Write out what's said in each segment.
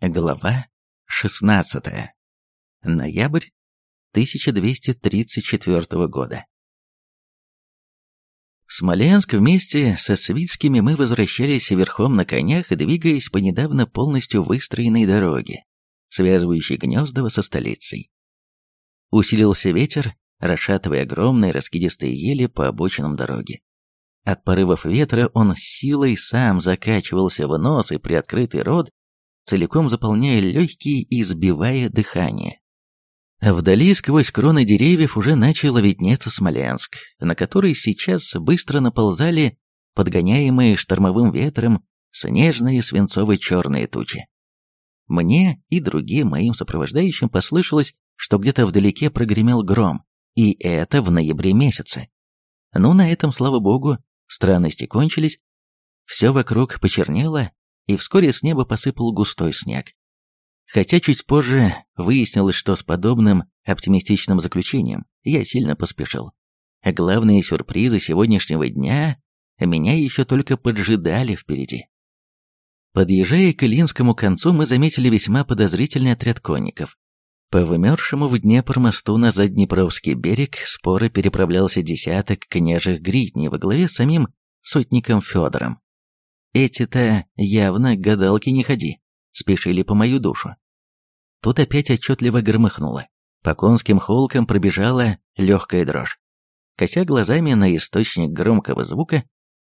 Глава 16. Ноябрь 1234 года. В Смоленск вместе со Свитскими мы возвращались верхом на конях, двигаясь по недавно полностью выстроенной дороге, связывающей Гнездово со столицей. Усилился ветер, расшатывая огромные раскидистые ели по обочинам дороги. От порывов ветра он силой сам закачивался в нос и приоткрытый рот, целиком заполняя легкие и сбивая дыхание. Вдали сквозь кроны деревьев уже начало виднеться Смоленск, на который сейчас быстро наползали подгоняемые штормовым ветром снежные свинцово-черные тучи. Мне и другим моим сопровождающим послышалось, что где-то вдалеке прогремел гром, и это в ноябре месяце. Ну, на этом, слава богу, странности кончились, все вокруг почернело, и вскоре с неба посыпал густой снег. Хотя чуть позже выяснилось, что с подобным оптимистичным заключением я сильно поспешил. Главные сюрпризы сегодняшнего дня меня еще только поджидали впереди. Подъезжая к Илинскому концу, мы заметили весьма подозрительный отряд конников. По вымершему в Днепр мосту на Заднепровский берег споры переправлялся десяток княжих гридней во главе с самим сотником Федором. Эти-то явно гадалки не ходи, спешили по мою душу. Тут опять отчетливо громыхнуло. По конским холкам пробежала легкая дрожь. Кося глазами на источник громкого звука,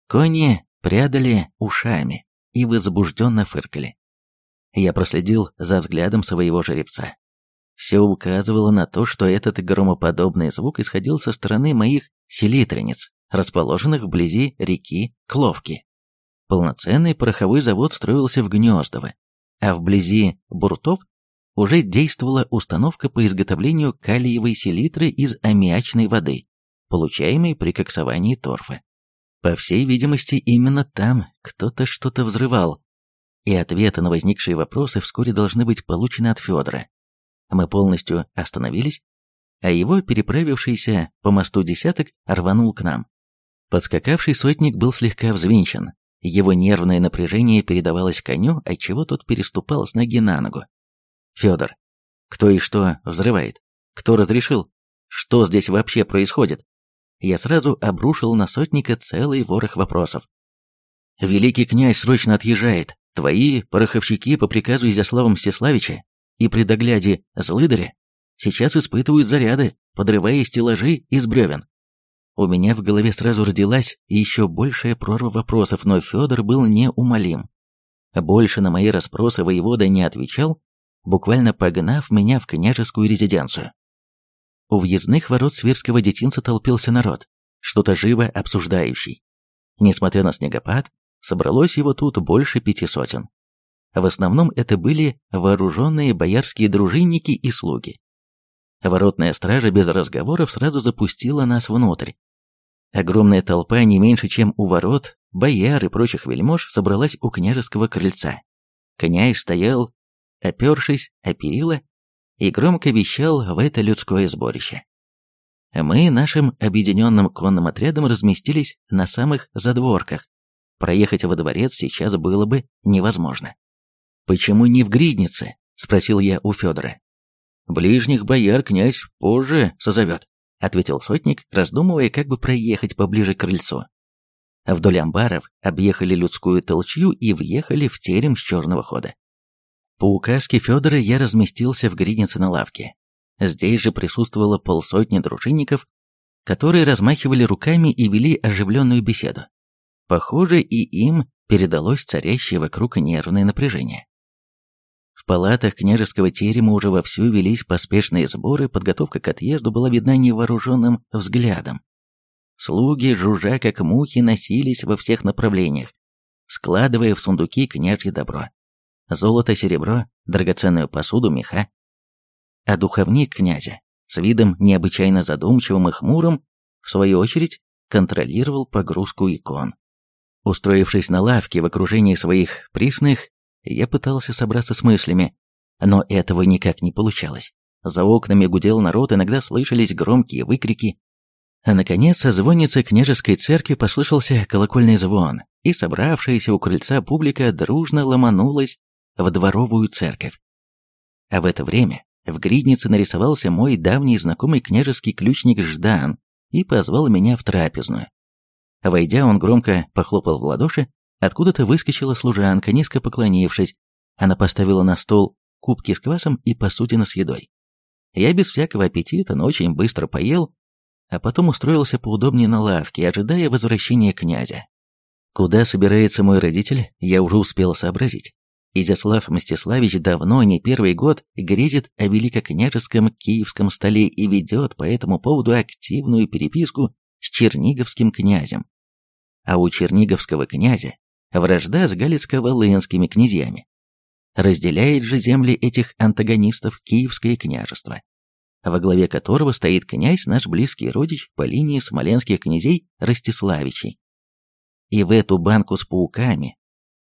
кони прядали ушами и возбужденно фыркали. Я проследил за взглядом своего жеребца. Все указывало на то, что этот громоподобный звук исходил со стороны моих селитренец, расположенных вблизи реки Кловки. Полноценный пороховой завод строился в Гнездово, а вблизи Буртов уже действовала установка по изготовлению калиевой селитры из аммиачной воды, получаемой при коксовании торфа. По всей видимости, именно там кто-то что-то взрывал, и ответы на возникшие вопросы вскоре должны быть получены от Федора. Мы полностью остановились, а его переправившийся по мосту десяток рванул к нам. Подскакавший сотник был слегка взвинчен, его нервное напряжение передавалось коню, отчего тот переступал с ноги на ногу. «Федор, кто и что взрывает? Кто разрешил? Что здесь вообще происходит?» Я сразу обрушил на сотника целый ворох вопросов. «Великий князь срочно отъезжает. Твои пороховщики по приказу Изяслава Мстиславича и при догляде Злыдаря сейчас испытывают заряды, подрывая стеллажи из бревен. У меня в голове сразу родилась еще большая прорва вопросов, но Федор был неумолим. Больше на мои расспросы воевода не отвечал, буквально погнав меня в княжескую резиденцию. У въездных ворот Свирского детинца толпился народ, что-то живо обсуждающий. Несмотря на снегопад, собралось его тут больше пяти сотен. В основном это были вооруженные боярские дружинники и слуги. Воротная стража без разговоров сразу запустила нас внутрь. Огромная толпа, не меньше, чем у ворот, бояр и прочих вельмож, собралась у княжеского крыльца. Князь стоял, опершись о перила, и громко вещал в это людское сборище. Мы нашим объединенным конным отрядом разместились на самых задворках. Проехать во дворец сейчас было бы невозможно. «Почему не в Гриднице?» — спросил я у Федора. Ближних бояр князь позже созовет, ответил сотник, раздумывая, как бы проехать поближе к крыльцу. Вдоль амбаров объехали людскую толчью и въехали в терем с черного хода. По указке Федора я разместился в гриднице на лавке. Здесь же присутствовало полсотни дружинников, которые размахивали руками и вели оживленную беседу. Похоже, и им передалось царящее вокруг нервное напряжение. В палатах княжеского терема уже вовсю велись поспешные сборы, подготовка к отъезду была видна невооруженным взглядом. Слуги, жужжа как мухи, носились во всех направлениях, складывая в сундуки княжье добро. Золото, серебро, драгоценную посуду, меха. А духовник князя, с видом необычайно задумчивым и хмурым, в свою очередь, контролировал погрузку икон. Устроившись на лавке в окружении своих присных, я пытался собраться с мыслями, но этого никак не получалось. За окнами гудел народ, иногда слышались громкие выкрики. А наконец, со звонницы княжеской церкви послышался колокольный звон, и собравшаяся у крыльца публика дружно ломанулась в дворовую церковь. А в это время в гриднице нарисовался мой давний знакомый княжеский ключник Ждан и позвал меня в трапезную. Войдя, он громко похлопал в ладоши, откуда-то выскочила служанка, низко поклонившись. Она поставила на стол кубки с квасом и посудина с едой. Я без всякого аппетита, но очень быстро поел, а потом устроился поудобнее на лавке, ожидая возвращения князя. Куда собирается мой родитель, я уже успел сообразить. Изяслав Мстиславич давно, не первый год, грезит о великокняжеском киевском столе и ведет по этому поводу активную переписку с черниговским князем. А у черниговского князя вражда с галицко-волынскими князьями. Разделяет же земли этих антагонистов Киевское княжество, во главе которого стоит князь, наш близкий родич по линии смоленских князей Ростиславичей. И в эту банку с пауками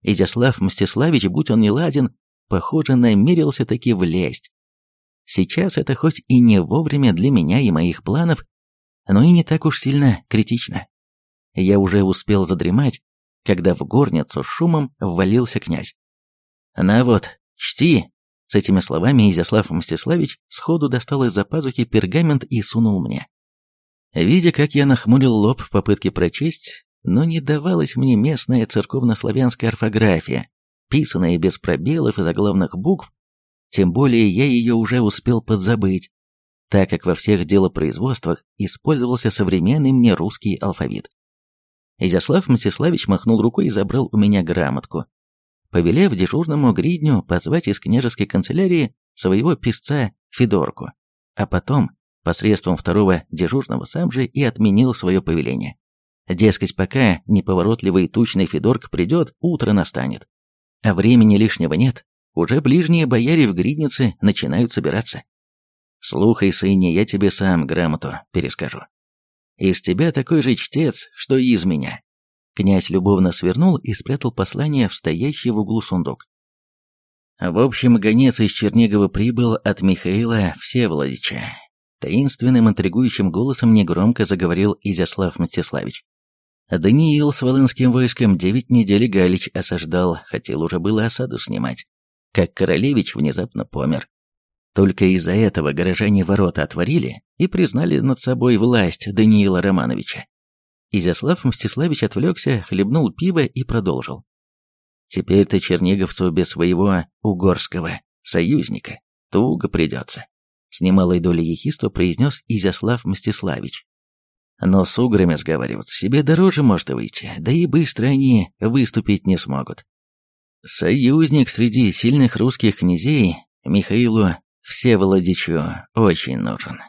Изяслав Мстиславич, будь он не ладен, похоже, намерился таки влезть. Сейчас это хоть и не вовремя для меня и моих планов, но и не так уж сильно критично. Я уже успел задремать, когда в горницу шумом ввалился князь. «На вот, чти!» С этими словами Изяслав Мстиславич сходу достал из-за пазухи пергамент и сунул мне. Видя, как я нахмурил лоб в попытке прочесть, но не давалась мне местная церковно-славянская орфография, писанная без пробелов и заглавных букв, тем более я ее уже успел подзабыть, так как во всех делопроизводствах использовался современный мне русский алфавит. Изяслав Мстиславич махнул рукой и забрал у меня грамотку, повелев дежурному гридню позвать из княжеской канцелярии своего писца Федорку, а потом, посредством второго дежурного, сам же и отменил свое повеление. Дескать, пока неповоротливый тучный Федорк придет, утро настанет. А времени лишнего нет, уже ближние бояре в гриднице начинают собираться. Слухай, сыне, я тебе сам грамоту перескажу. Из тебя такой же чтец, что и из меня. Князь любовно свернул и спрятал послание в стоящий в углу сундук. В общем, гонец из Чернигова прибыл от Михаила Всеволодича. Таинственным интригующим голосом негромко заговорил Изяслав Мстиславич. Даниил с Волынским войском девять недель Галич осаждал, хотел уже было осаду снимать, как королевич внезапно помер. Только из-за этого горожане ворота отворили и признали над собой власть Даниила Романовича. Изяслав Мстиславич отвлекся, хлебнул пиво и продолжил. Теперь-то черниговцу без своего угорского союзника туго придется. С немалой долей ехидства произнес Изяслав Мстиславич. Но с уграми сговариваться себе дороже может выйти, да и быстро они выступить не смогут. Союзник среди сильных русских князей Михаилу Всеволодичу очень нужен.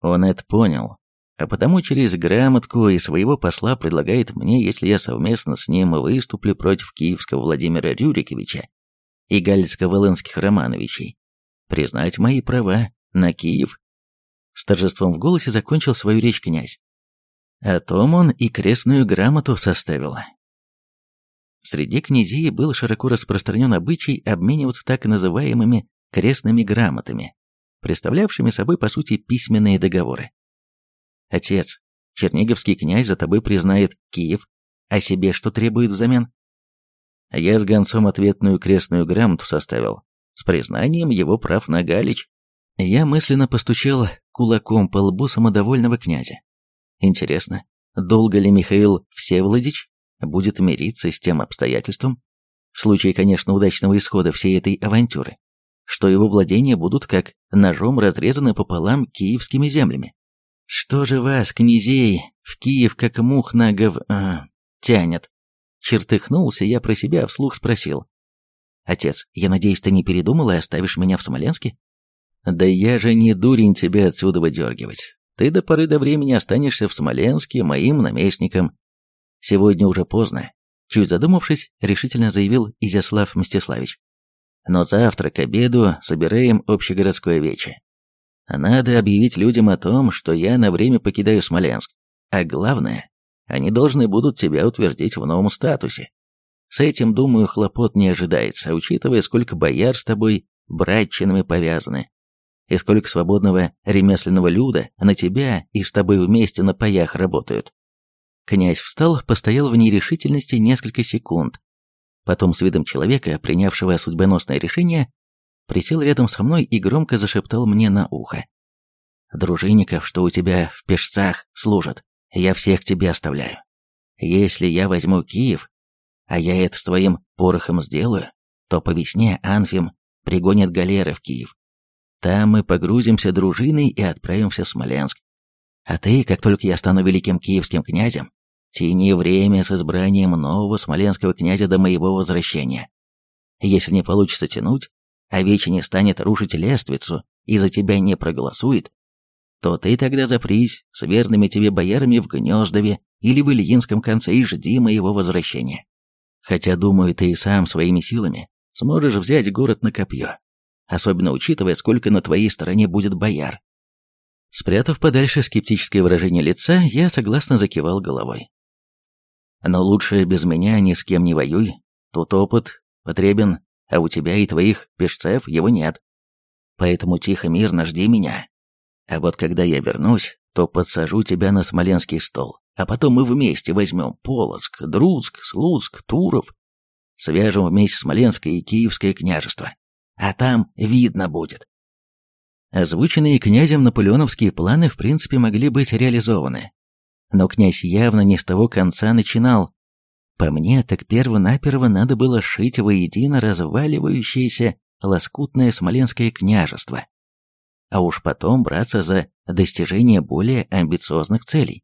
Он это понял, а потому через грамотку и своего посла предлагает мне, если я совместно с ним выступлю против киевского Владимира Рюриковича и гальско-волынских Романовичей, признать мои права на Киев. С торжеством в голосе закончил свою речь князь. О том он и крестную грамоту составил. Среди князей был широко распространен обычай обмениваться так называемыми крестными грамотами, представлявшими собой по сути письменные договоры. Отец, черниговский князь за тобой признает Киев, а себе что требует взамен? Я с гонцом ответную крестную грамоту составил, с признанием его прав на Галич. Я мысленно постучал кулаком по лбу самодовольного князя. Интересно, долго ли Михаил Всеволодич будет мириться с тем обстоятельством, в случае, конечно, удачного исхода всей этой авантюры, что его владения будут как ножом разрезаны пополам киевскими землями. Что же вас, князей, в Киев как мух на гов... Э, тянет? Чертыхнулся я про себя, вслух спросил. «Отец, я надеюсь, ты не передумал и оставишь меня в Смоленске?» «Да я же не дурень тебя отсюда выдергивать. Ты до поры до времени останешься в Смоленске моим наместником. Сегодня уже поздно. Чуть задумавшись, решительно заявил Изяслав Мстиславич. Но завтра к обеду собираем общегородское вече. Надо объявить людям о том, что я на время покидаю Смоленск. А главное, они должны будут тебя утвердить в новом статусе. С этим, думаю, хлопот не ожидается, учитывая, сколько бояр с тобой братчинами повязаны и сколько свободного ремесленного люда на тебя и с тобой вместе на паях работают. Князь встал, постоял в нерешительности несколько секунд, Потом с видом человека, принявшего судьбоносное решение, присел рядом со мной и громко зашептал мне на ухо. «Дружинников, что у тебя в пешцах служат, я всех тебе оставляю. Если я возьму Киев, а я это с твоим порохом сделаю, то по весне Анфим пригонит галеры в Киев. Там мы погрузимся дружиной и отправимся в Смоленск. А ты, как только я стану великим киевским князем, Тяни время с избранием нового смоленского князя до моего возвращения. Если не получится тянуть, а Вече не станет рушить лествицу и за тебя не проголосует, то ты тогда запрись с верными тебе боярами в Гнездове или в Ильинском конце и жди моего возвращения. Хотя, думаю, ты и сам своими силами сможешь взять город на копье, особенно учитывая, сколько на твоей стороне будет бояр. Спрятав подальше скептическое выражение лица, я согласно закивал головой. Но лучше без меня ни с кем не воюй. Тут опыт потребен, а у тебя и твоих пешцев его нет. Поэтому тихо мирно жди меня. А вот когда я вернусь, то подсажу тебя на смоленский стол, а потом мы вместе возьмем Полоцк, Друцк, Слуцк, Туров, свяжем вместе Смоленское и Киевское княжество, а там видно будет. Озвученные князем наполеоновские планы в принципе могли быть реализованы, но князь явно не с того конца начинал. По мне, так перво-наперво надо было шить воедино разваливающееся лоскутное смоленское княжество, а уж потом браться за достижение более амбициозных целей.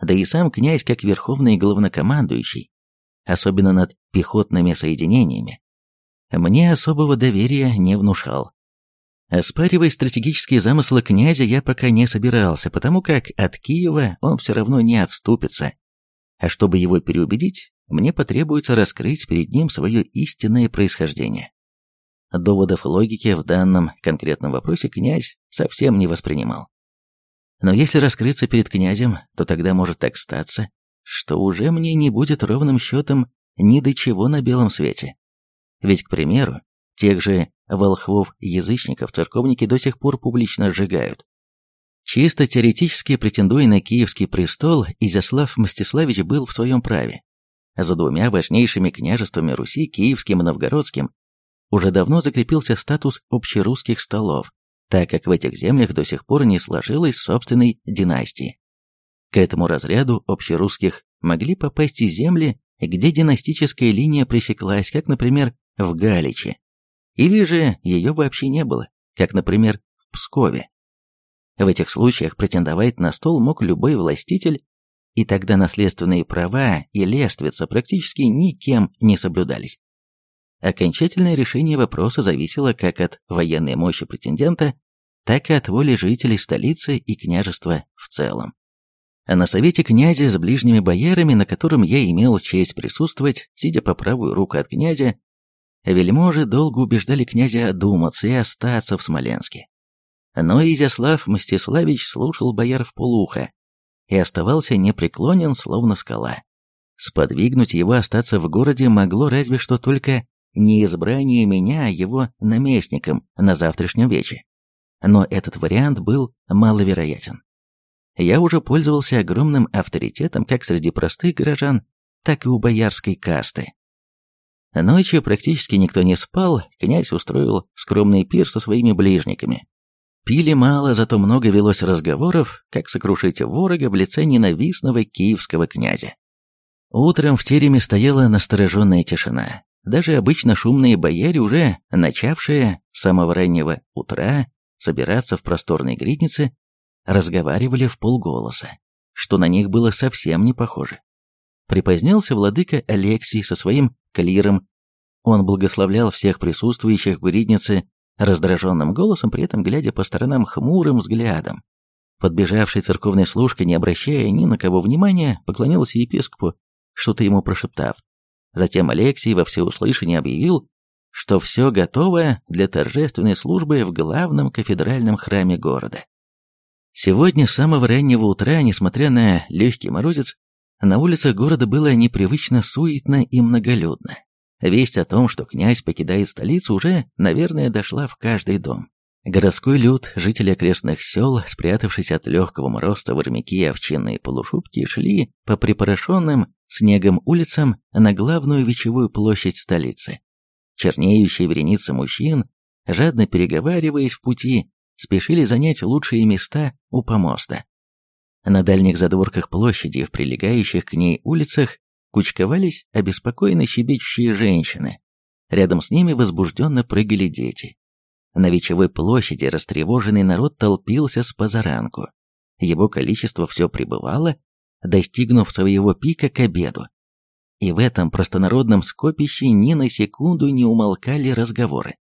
Да и сам князь, как верховный главнокомандующий, особенно над пехотными соединениями, мне особого доверия не внушал. Оспаривать стратегические замыслы князя я пока не собирался, потому как от Киева он все равно не отступится. А чтобы его переубедить, мне потребуется раскрыть перед ним свое истинное происхождение. Доводов логики в данном конкретном вопросе князь совсем не воспринимал. Но если раскрыться перед князем, то тогда может так статься, что уже мне не будет ровным счетом ни до чего на белом свете. Ведь, к примеру, Тех же волхвов-язычников церковники до сих пор публично сжигают. Чисто теоретически претендуя на киевский престол, Изяслав Мстиславич был в своем праве. За двумя важнейшими княжествами Руси, киевским и новгородским, уже давно закрепился статус общерусских столов, так как в этих землях до сих пор не сложилась собственной династии. К этому разряду общерусских могли попасть и земли, где династическая линия пресеклась, как, например, в Галиче, или же ее вообще не было, как, например, в Пскове. В этих случаях претендовать на стол мог любой властитель, и тогда наследственные права и лествица практически никем не соблюдались. Окончательное решение вопроса зависело как от военной мощи претендента, так и от воли жителей столицы и княжества в целом. А на совете князя с ближними боярами, на котором я имел честь присутствовать, сидя по правую руку от князя, Вельможи долго убеждали князя одуматься и остаться в Смоленске. Но Изяслав Мстиславич слушал бояр в полуха и оставался непреклонен, словно скала. Сподвигнуть его остаться в городе могло разве что только не избрание меня, а его наместником на завтрашнем вече. Но этот вариант был маловероятен. Я уже пользовался огромным авторитетом как среди простых горожан, так и у боярской касты. Ночью практически никто не спал, князь устроил скромный пир со своими ближниками. Пили мало, зато много велось разговоров, как сокрушить ворога в лице ненавистного киевского князя. Утром в тереме стояла настороженная тишина. Даже обычно шумные бояре, уже начавшие с самого раннего утра собираться в просторной гриднице, разговаривали в полголоса, что на них было совсем не похоже. Припозднился владыка Алексий со своим клиром. Он благословлял всех присутствующих в гриднице раздраженным голосом, при этом глядя по сторонам хмурым взглядом. Подбежавший церковный служка, не обращая ни на кого внимания, поклонился епископу, что-то ему прошептав. Затем Алексий во всеуслышание объявил, что все готово для торжественной службы в главном кафедральном храме города. Сегодня с самого раннего утра, несмотря на легкий морозец, на улицах города было непривычно суетно и многолюдно. Весть о том, что князь покидает столицу, уже, наверное, дошла в каждый дом. Городской люд, жители окрестных сел, спрятавшись от легкого мороза в армяки и овчинные полушубки, шли по припорошенным снегом улицам на главную вечевую площадь столицы. Чернеющие вереницы мужчин, жадно переговариваясь в пути, спешили занять лучшие места у помоста. На дальних задворках площади и в прилегающих к ней улицах кучковались обеспокоенно щебечущие женщины. Рядом с ними возбужденно прыгали дети. На Вечевой площади растревоженный народ толпился с позаранку. Его количество все пребывало, достигнув своего пика к обеду. И в этом простонародном скопище ни на секунду не умолкали разговоры.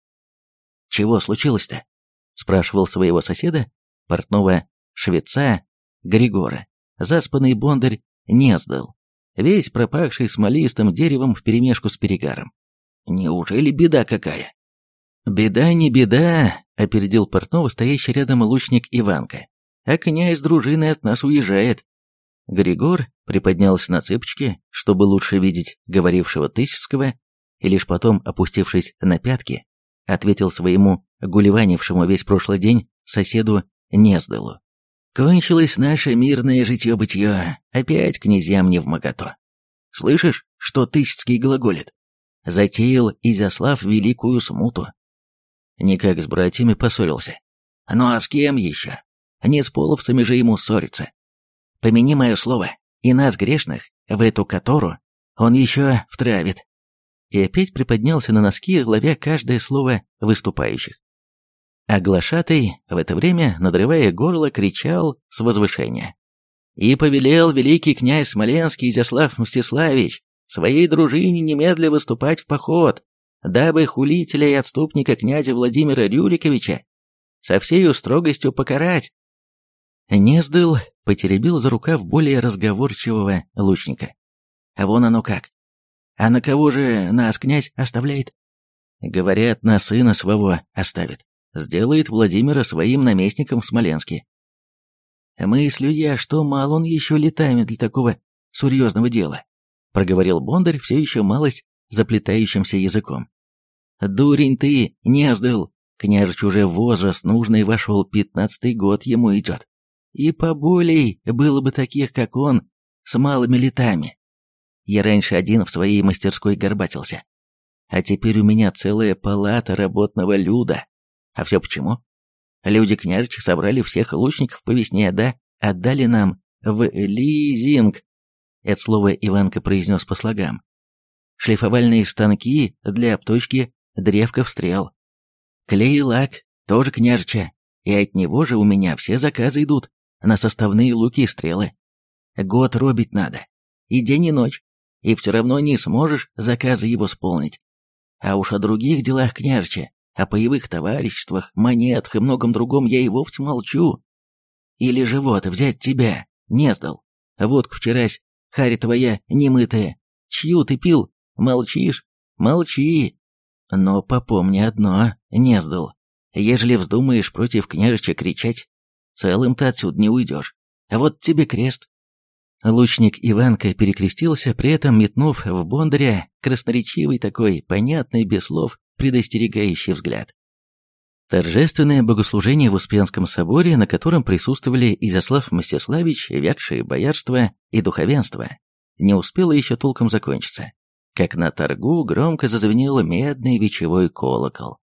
«Чего случилось-то?» – спрашивал своего соседа, портного швеца Григора. Заспанный бондарь не сдал, весь пропахший смолистым деревом вперемешку с перегаром. «Неужели беда какая?» «Беда не беда», — опередил портного стоящий рядом лучник Иванка. «А князь дружины от нас уезжает». Григор приподнялся на цыпочки, чтобы лучше видеть говорившего Тысяцкого, и лишь потом, опустившись на пятки, ответил своему гулеванившему весь прошлый день соседу Нездалу. «Кончилось наше мирное житье-бытье, опять князьям не в могото. Слышишь, что Тысяцкий глаголит? Затеял Изяслав великую смуту, Никак с братьями поссорился. Ну а с кем еще? Не с половцами же ему ссориться. Помяни мое слово, и нас, грешных, в эту котору он еще втравит. И опять приподнялся на носки, ловя каждое слово выступающих. А глашатый в это время, надрывая горло, кричал с возвышения. «И повелел великий князь Смоленский Изяслав Мстиславич своей дружине немедля выступать в поход, дабы хулителя и отступника князя Владимира Рюриковича со всею строгостью покарать. Нездыл потеребил за рукав более разговорчивого лучника. А вон оно как. А на кого же нас князь оставляет? Говорят, на сына своего оставит. Сделает Владимира своим наместником в Смоленске. Мыслю я, что мало он еще летами для такого серьезного дела, проговорил Бондарь все еще малость заплетающимся языком. «Дурень ты, не сдал! Княжич уже возраст нужный вошел, пятнадцатый год ему идет. И поболей было бы таких, как он, с малыми летами. Я раньше один в своей мастерской горбатился. А теперь у меня целая палата работного люда. А все почему? Люди княжича собрали всех лучников по весне, да, отдали нам в лизинг. Это слово Иванка произнес по слогам шлифовальные станки для обточки древков стрел. Клей и лак тоже княжича, и от него же у меня все заказы идут на составные луки и стрелы. Год робить надо, и день и ночь, и все равно не сможешь заказы его сполнить. А уж о других делах княжича, о боевых товариществах, монетах и многом другом я и вовсе молчу. Или же вот взять тебя, не сдал. Водку вчерась, харь твоя немытая, чью ты пил, Молчишь? Молчи. Но попомни одно, не сдал. Ежели вздумаешь против княжича кричать, целым ты отсюда не уйдешь. Вот тебе крест. Лучник Иванка перекрестился, при этом метнув в Бондаря красноречивый такой, понятный без слов, предостерегающий взгляд. Торжественное богослужение в Успенском соборе, на котором присутствовали Изяслав Мстиславич, вятшие боярство и духовенство, не успело еще толком закончиться как на торгу громко зазвенел медный вечевой колокол.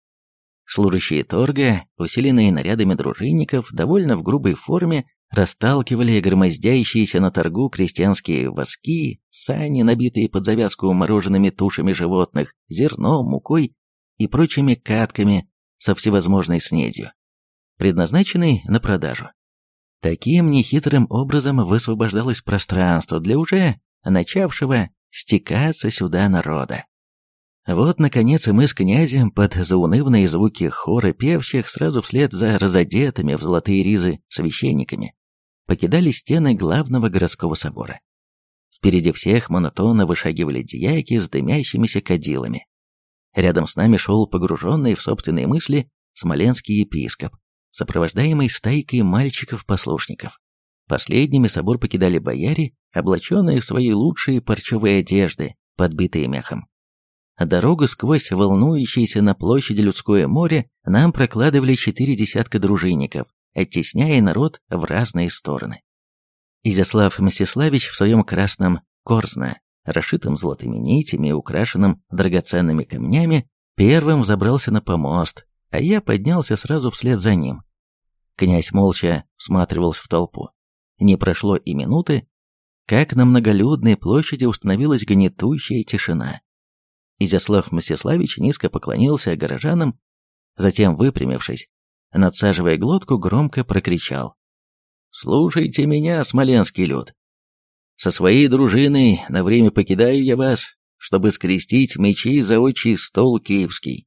Служащие торга, усиленные нарядами дружинников, довольно в грубой форме, расталкивали громоздящиеся на торгу крестьянские воски, сани, набитые под завязку мороженными тушами животных, зерном, мукой и прочими катками со всевозможной снедью, предназначенной на продажу. Таким нехитрым образом высвобождалось пространство для уже начавшего стекаться сюда народа. Вот, наконец, и мы с князем под заунывные звуки хора певчих сразу вслед за разодетыми в золотые ризы священниками покидали стены главного городского собора. Впереди всех монотонно вышагивали дьяки с дымящимися кадилами. Рядом с нами шел погруженный в собственные мысли смоленский епископ, сопровождаемый стайкой мальчиков-послушников. Последними собор покидали бояре, облаченные в свои лучшие парчевые одежды, подбитые мехом. Дорогу сквозь волнующееся на площади людское море нам прокладывали четыре десятка дружинников, оттесняя народ в разные стороны. Изяслав Мстиславич в своем красном корзно, расшитом золотыми нитями и украшенном драгоценными камнями, первым забрался на помост, а я поднялся сразу вслед за ним. Князь молча всматривался в толпу. Не прошло и минуты, как на многолюдной площади установилась гнетущая тишина. Изяслав Мстиславич низко поклонился горожанам, затем, выпрямившись, надсаживая глотку, громко прокричал. «Слушайте меня, смоленский люд! Со своей дружиной на время покидаю я вас, чтобы скрестить мечи за отчий стол киевский.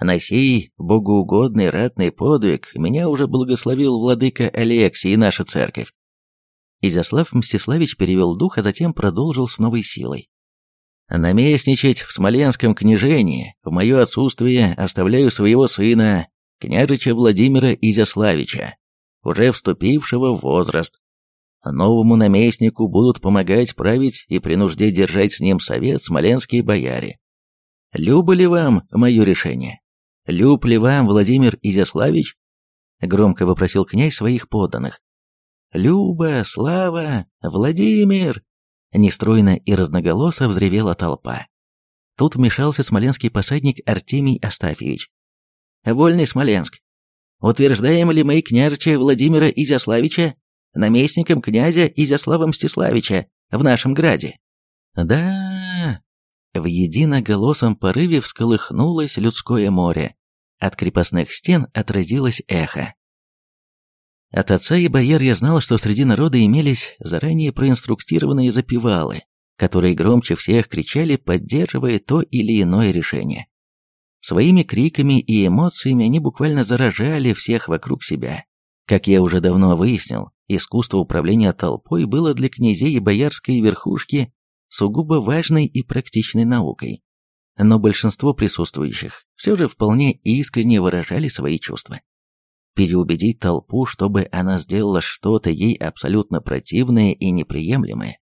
На сей богоугодный ратный подвиг меня уже благословил владыка Алексий и наша церковь. Изяслав Мстиславич перевел дух, а затем продолжил с новой силой. «Наместничать в Смоленском княжении в мое отсутствие оставляю своего сына, княжича Владимира Изяславича, уже вступившего в возраст. Новому наместнику будут помогать править и при нужде держать с ним совет смоленские бояре. Любо ли вам мое решение? Люб ли вам, Владимир Изяславич?» Громко вопросил князь своих подданных. «Люба, Слава, Владимир!» Нестройно и разноголосо взревела толпа. Тут вмешался смоленский посадник Артемий Астафьевич. «Вольный Смоленск, утверждаем ли мы княжича Владимира Изяславича наместником князя Изяслава Мстиславича в нашем граде?» «Да...» В единоголосом порыве всколыхнулось людское море. От крепостных стен отразилось эхо. От отца и бояр я знал, что среди народа имелись заранее проинструктированные запевалы, которые громче всех кричали, поддерживая то или иное решение. Своими криками и эмоциями они буквально заражали всех вокруг себя. Как я уже давно выяснил, искусство управления толпой было для князей и боярской верхушки сугубо важной и практичной наукой. Но большинство присутствующих все же вполне искренне выражали свои чувства переубедить толпу, чтобы она сделала что-то ей абсолютно противное и неприемлемое,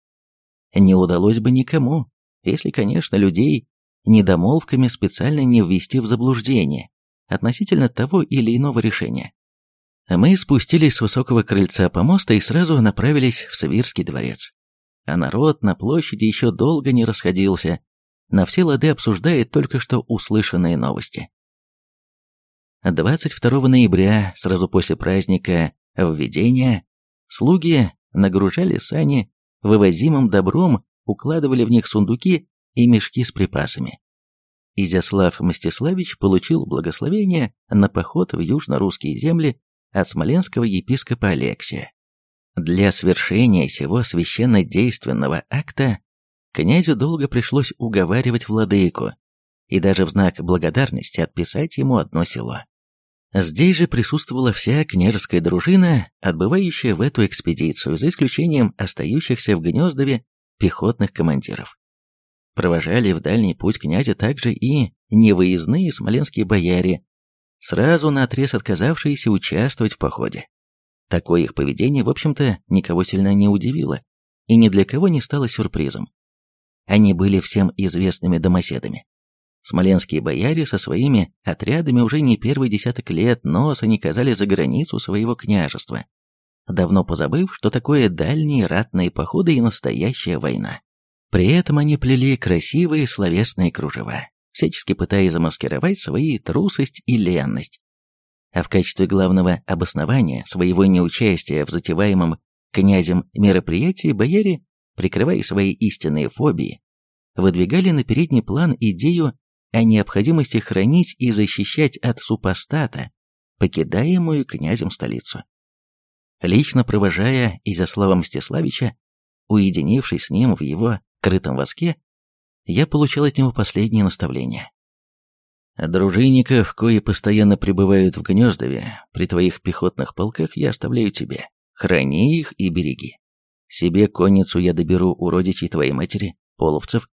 не удалось бы никому, если, конечно, людей недомолвками специально не ввести в заблуждение относительно того или иного решения. Мы спустились с высокого крыльца помоста и сразу направились в Свирский дворец. А народ на площади еще долго не расходился, на все лады обсуждает только что услышанные новости. 22 ноября, сразу после праздника Введения, слуги нагружали сани вывозимым добром, укладывали в них сундуки и мешки с припасами. Изяслав Мстиславич получил благословение на поход в южно-русские земли от смоленского епископа Алексия. Для свершения сего священно-действенного акта князю долго пришлось уговаривать владыку и даже в знак благодарности отписать ему одно село. Здесь же присутствовала вся княжеская дружина, отбывающая в эту экспедицию, за исключением остающихся в Гнездове пехотных командиров. Провожали в дальний путь князя также и невыездные смоленские бояре, сразу наотрез отказавшиеся участвовать в походе. Такое их поведение, в общем-то, никого сильно не удивило и ни для кого не стало сюрпризом. Они были всем известными домоседами. Смоленские бояре со своими отрядами уже не первый десяток лет носа не казали за границу своего княжества, давно позабыв, что такое дальние ратные походы и настоящая война. При этом они плели красивые словесные кружева, всячески пытаясь замаскировать свои трусость и ленность. А в качестве главного обоснования своего неучастия в затеваемом князем мероприятии бояре, прикрывая свои истинные фобии, выдвигали на передний план идею о необходимости хранить и защищать от супостата покидаемую князем столицу. Лично провожая Изяслава Мстиславича, уединившись с ним в его крытом воске, я получил от него последнее наставление. Дружинников, кои постоянно пребывают в Гнездове, при твоих пехотных полках я оставляю тебе. Храни их и береги. Себе конницу я доберу у родичей твоей матери, половцев,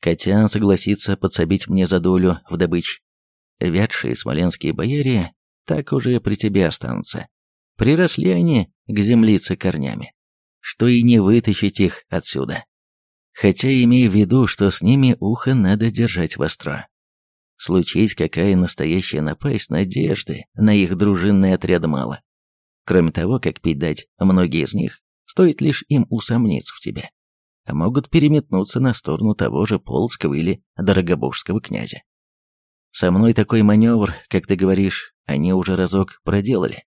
Котян согласится подсобить мне за долю в добыче. Вятшие смоленские бояре так уже при тебе останутся. Приросли они к землице корнями, что и не вытащить их отсюда. Хотя имея в виду, что с ними ухо надо держать востро. Случись какая настоящая напасть, надежды на их дружинный отряд мало. Кроме того, как пить дать, многие из них, стоит лишь им усомниться в тебе, могут переметнуться на сторону того же Полского или Дорогобужского князя. Со мной такой маневр, как ты говоришь, они уже разок проделали.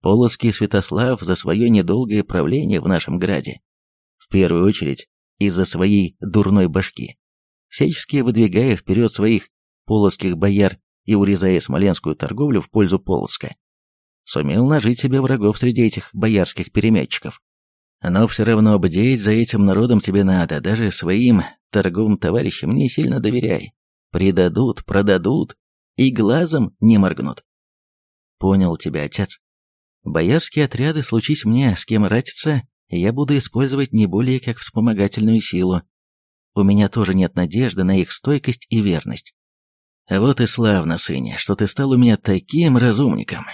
Полоцкий Святослав за свое недолгое правление в нашем граде, в первую очередь из-за своей дурной башки, всячески выдвигая вперед своих полоцких бояр и урезая смоленскую торговлю в пользу Полоцка, сумел нажить себе врагов среди этих боярских переметчиков. Но все равно бдеть за этим народом тебе надо, даже своим торговым товарищам не сильно доверяй. Предадут, продадут и глазом не моргнут. Понял тебя, отец. Боярские отряды, случись мне с кем ратиться, я буду использовать не более как вспомогательную силу. У меня тоже нет надежды на их стойкость и верность. Вот и славно, сыне, что ты стал у меня таким разумником.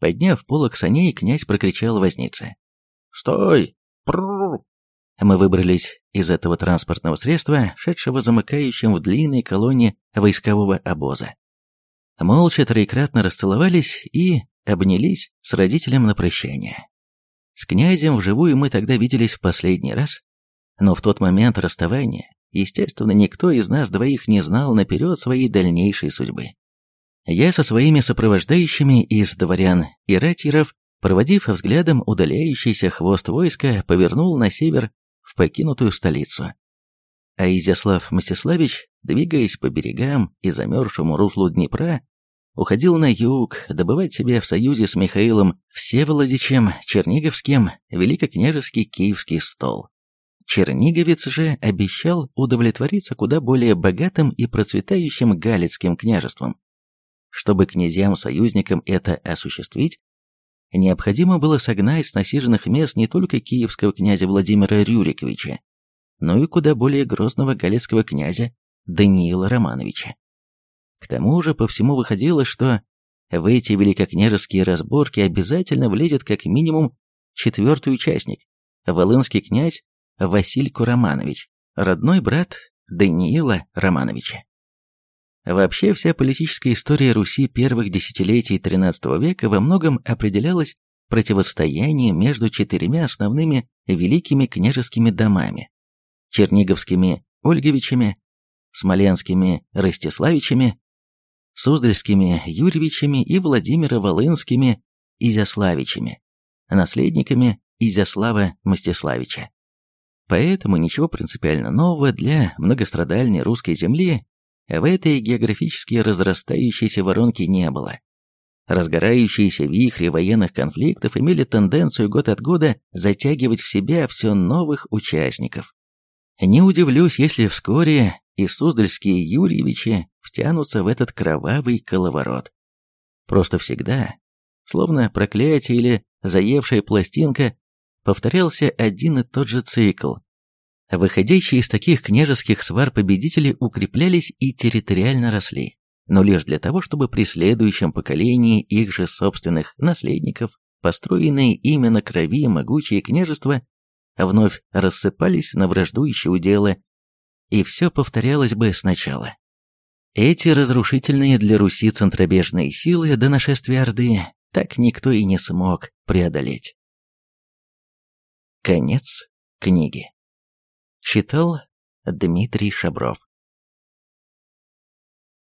Подняв полок саней, князь прокричал вознице. «Стой! Прррр!» Мы выбрались из этого транспортного средства, шедшего замыкающим в длинной колонне войскового обоза. Молча троекратно расцеловались и обнялись с родителем на прощание. С князем вживую мы тогда виделись в последний раз, но в тот момент расставания, естественно, никто из нас двоих не знал наперед своей дальнейшей судьбы. Я со своими сопровождающими из дворян и ратиров, проводив взглядом удаляющийся хвост войска, повернул на север в покинутую столицу. А Изяслав Мстиславич, двигаясь по берегам и замерзшему руслу Днепра, уходил на юг добывать себе в союзе с Михаилом Всеволодичем Черниговским великокняжеский киевский стол. Черниговец же обещал удовлетвориться куда более богатым и процветающим Галицким княжеством, чтобы князьям-союзникам это осуществить, необходимо было согнать с насиженных мест не только киевского князя Владимира Рюриковича, но и куда более грозного галицкого князя Даниила Романовича. К тому же по всему выходило, что в эти великокняжеские разборки обязательно влезет как минимум четвертый участник, волынский князь Василько Романович, родной брат Даниила Романовича. Вообще вся политическая история Руси первых десятилетий XIII века во многом определялась противостоянием между четырьмя основными великими княжескими домами – черниговскими Ольговичами, смоленскими Ростиславичами, Суздальскими Юрьевичами и Владимиро-Волынскими Изяславичами, наследниками Изяслава Мстиславича. Поэтому ничего принципиально нового для многострадальной русской земли в этой географически разрастающейся воронке не было. Разгорающиеся вихри военных конфликтов имели тенденцию год от года затягивать в себя все новых участников. Не удивлюсь, если вскоре и Суздальские Юрьевичи втянутся в этот кровавый коловорот. Просто всегда, словно проклятие или заевшая пластинка, повторялся один и тот же цикл, Выходящие из таких княжеских свар победители укреплялись и территориально росли, но лишь для того, чтобы при следующем поколении их же собственных наследников, построенные именно крови могучие княжества, вновь рассыпались на враждующие уделы, и все повторялось бы сначала. Эти разрушительные для Руси центробежные силы до нашествия Орды так никто и не смог преодолеть. Конец книги. Читал Дмитрий Шабров